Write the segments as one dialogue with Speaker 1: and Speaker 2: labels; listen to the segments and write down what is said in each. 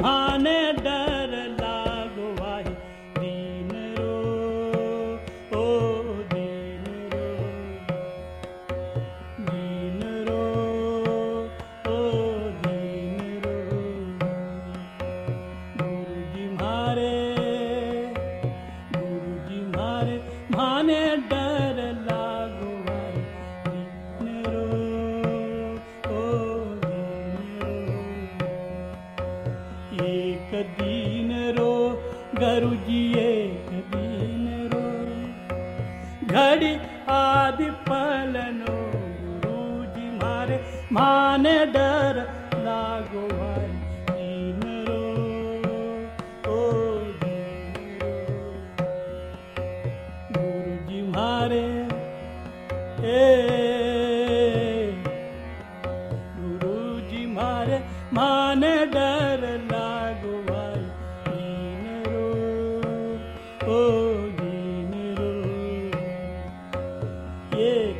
Speaker 1: भाने एक दीन रो गुरु जी एक दीन रो घड़ी आदि पलनो गुरु जी मारे माने डर लागो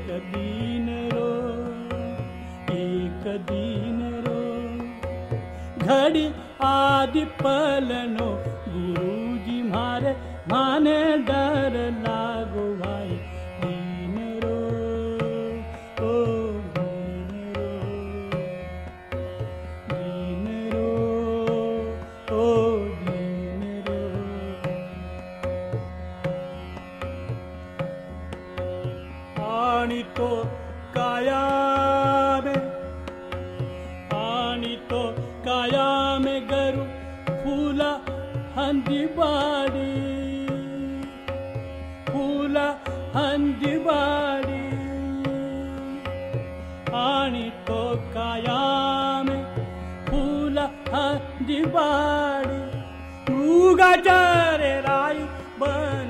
Speaker 1: दीन रो एक दीन रो घड़ी आदि पलनो गुरु जी मारे माने डर लागो आणि तो काया में आणि तो काया में गरु फूला हंदी बाड़ी फूला हंदी बाड़ी। आणि तो काया में फूला हंदी बाड़ी उगाचारे राई बन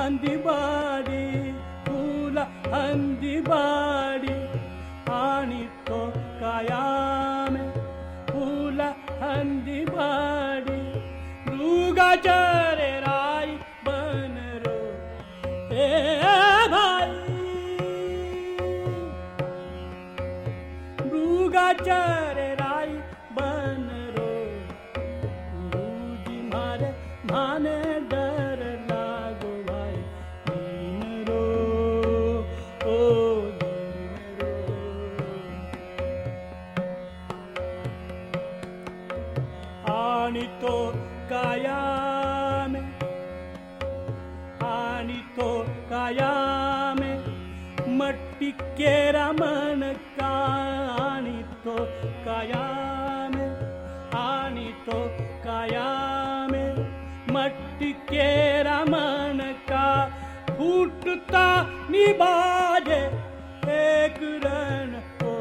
Speaker 1: हंदी बाड़ी फूला हंदी बाड़ी आणि तो काया Anito Kayame Anito Kayame मट्टी के रमन कानी तो काया में आनी तो काया में, मट्टी के रमन तो तो का फूटता निबाजे, एक रन हो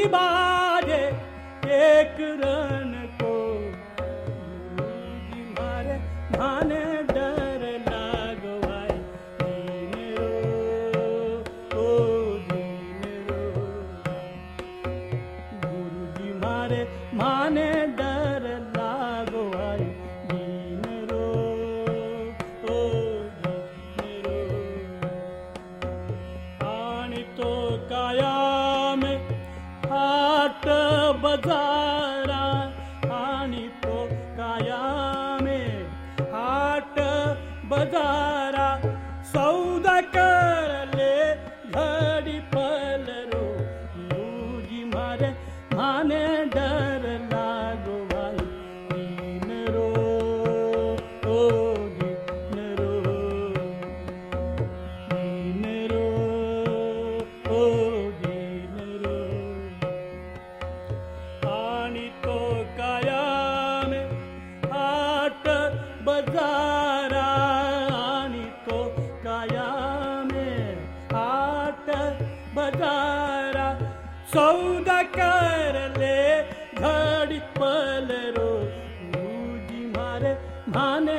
Speaker 1: निबाजे एक रन को मारे माने डर लागवाई दीन रो, ओ दीन रो गुरुजी मारे माने वाट बजारा आणि तो कायामे हाट बजारा सौ सौदा कर ले घड़ी पल रो मारे घिफलरो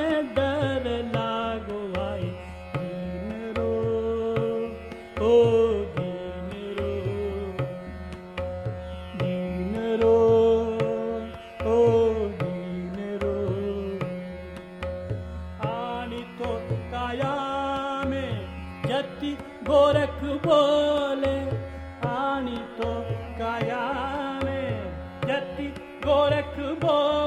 Speaker 1: गोरख बोले पानी तो काया में जति गोरख बोले